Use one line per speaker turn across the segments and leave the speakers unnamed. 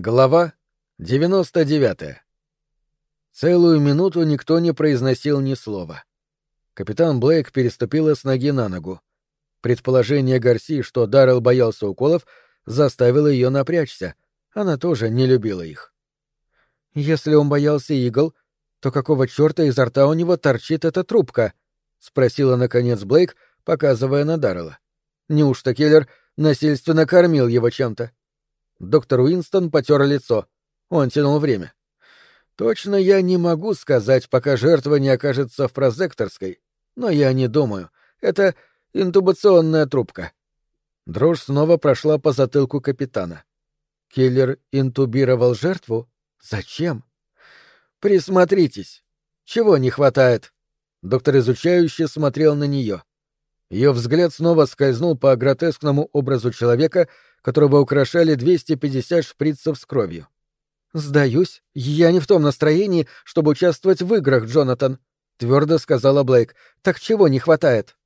Глава 99. Целую минуту никто не произносил ни слова. Капитан Блейк переступила с ноги на ногу. Предположение Гарси, что Даррелл боялся уколов, заставило ее напрячься. Она тоже не любила их. «Если он боялся игл, то какого черта изо рта у него торчит эта трубка?» — спросила, наконец, Блейк, показывая на Даррелла. «Неужто киллер насильственно кормил его чем-то?» Доктор Уинстон потер лицо. Он тянул время. Точно я не могу сказать, пока жертва не окажется в прозекторской, но я не думаю. Это интубационная трубка. Дрожь снова прошла по затылку капитана. Киллер интубировал жертву? Зачем? Присмотритесь. Чего не хватает? Доктор изучающе смотрел на нее. Ее взгляд снова скользнул по гротескному образу человека, которого украшали 250 шприцев с кровью. «Сдаюсь, я не в том настроении, чтобы участвовать в играх, Джонатан», — твердо сказала Блейк. «Так чего не хватает?»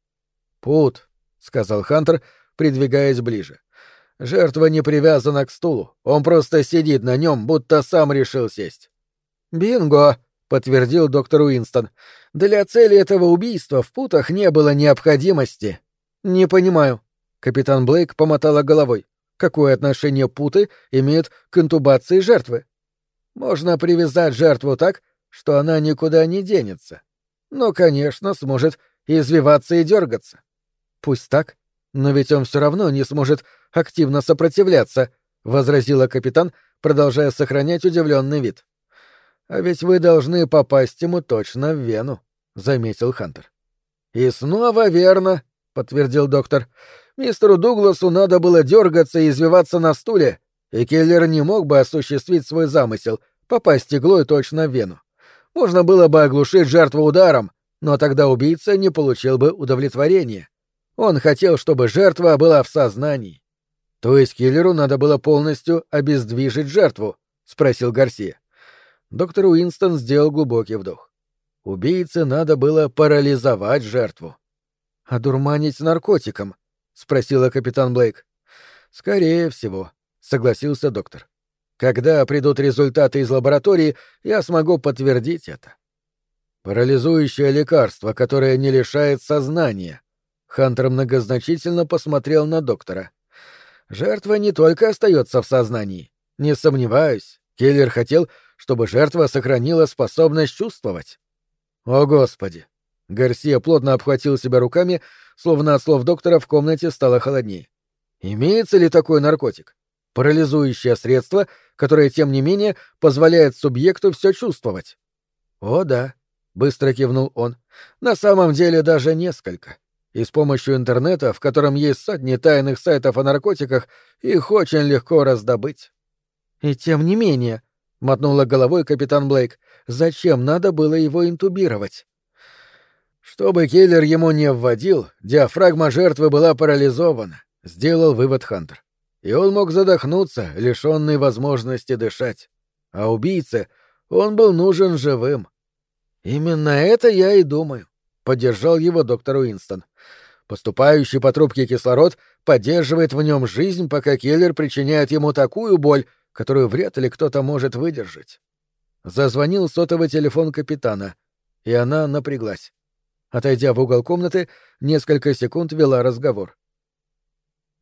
«Пут», — сказал Хантер, придвигаясь ближе. «Жертва не привязана к стулу. Он просто сидит на нем, будто сам решил сесть». «Бинго!» — подтвердил доктор Уинстон. «Для цели этого убийства в путах не было необходимости». «Не понимаю». Капитан Блейк помотала головой. Какое отношение путы имеют к интубации жертвы? Можно привязать жертву так, что она никуда не денется. Но, конечно, сможет извиваться и дергаться. Пусть так, но ведь он все равно не сможет активно сопротивляться, возразила капитан, продолжая сохранять удивленный вид. А ведь вы должны попасть ему точно в вену, заметил Хантер. И снова верно, подтвердил доктор. Мистеру Дугласу надо было дергаться и извиваться на стуле, и киллер не мог бы осуществить свой замысел — попасть иглой точно в вену. Можно было бы оглушить жертву ударом, но тогда убийца не получил бы удовлетворения. Он хотел, чтобы жертва была в сознании. То есть киллеру надо было полностью обездвижить жертву, спросил Гарсия. Доктор Уинстон сделал глубокий вдох. Убийце надо было парализовать жертву. Одурманить наркотиком, — спросила капитан Блейк. «Скорее всего», — согласился доктор. «Когда придут результаты из лаборатории, я смогу подтвердить это». «Парализующее лекарство, которое не лишает сознания». Хантер многозначительно посмотрел на доктора. «Жертва не только остается в сознании. Не сомневаюсь, киллер хотел, чтобы жертва сохранила способность чувствовать». «О, Господи!» Гарсия плотно обхватил себя руками, словно от слов доктора в комнате стало холоднее. Имеется ли такой наркотик? Парализующее средство, которое, тем не менее, позволяет субъекту все чувствовать. О, да, быстро кивнул он. На самом деле даже несколько. И с помощью интернета, в котором есть сотни тайных сайтов о наркотиках, их очень легко раздобыть. И тем не менее, мотнула головой капитан Блейк, зачем надо было его интубировать? Чтобы киллер ему не вводил, диафрагма жертвы была парализована, сделал вывод Хантер. И он мог задохнуться, лишенный возможности дышать. А убийце он был нужен живым. Именно это я и думаю, поддержал его доктор Уинстон. Поступающий по трубке кислород поддерживает в нем жизнь, пока киллер причиняет ему такую боль, которую вряд ли кто-то может выдержать. Зазвонил сотовый телефон капитана, и она напряглась. Отойдя в угол комнаты, несколько секунд вела разговор.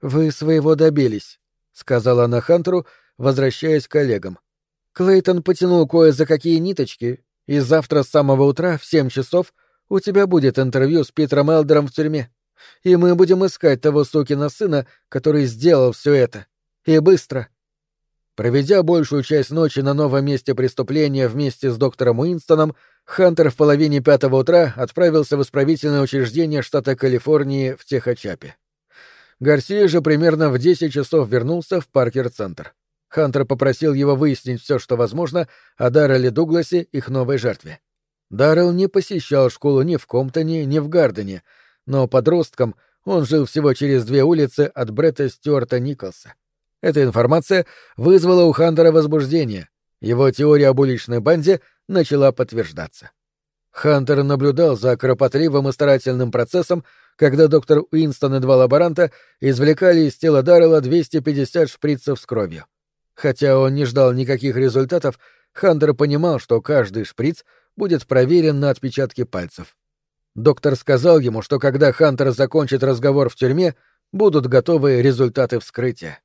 «Вы своего добились», — сказала она Хантеру, возвращаясь к коллегам. «Клейтон потянул кое за какие ниточки, и завтра с самого утра в семь часов у тебя будет интервью с Питером Элдером в тюрьме, и мы будем искать того сукина сына, который сделал все это. И быстро». Проведя большую часть ночи на новом месте преступления вместе с доктором Уинстоном, Хантер в половине пятого утра отправился в исправительное учреждение штата Калифорнии в Техачапе. Гарсия же примерно в 10 часов вернулся в Паркер-центр. Хантер попросил его выяснить все, что возможно, о Даррелле Дугласе, их новой жертве. Даррелл не посещал школу ни в Комптоне, ни в Гардене, но подростком он жил всего через две улицы от Бретта Стюарта Николса. Эта информация вызвала у Хантера возбуждение. Его теория об уличной банде начала подтверждаться. Хантер наблюдал за кропотливым и старательным процессом, когда доктор Уинстон и два лаборанта извлекали из тела Даррелла 250 шприцев с кровью. Хотя он не ждал никаких результатов, Хантер понимал, что каждый шприц будет проверен на отпечатки пальцев. Доктор сказал ему, что когда Хантер закончит разговор в тюрьме, будут готовы результаты вскрытия.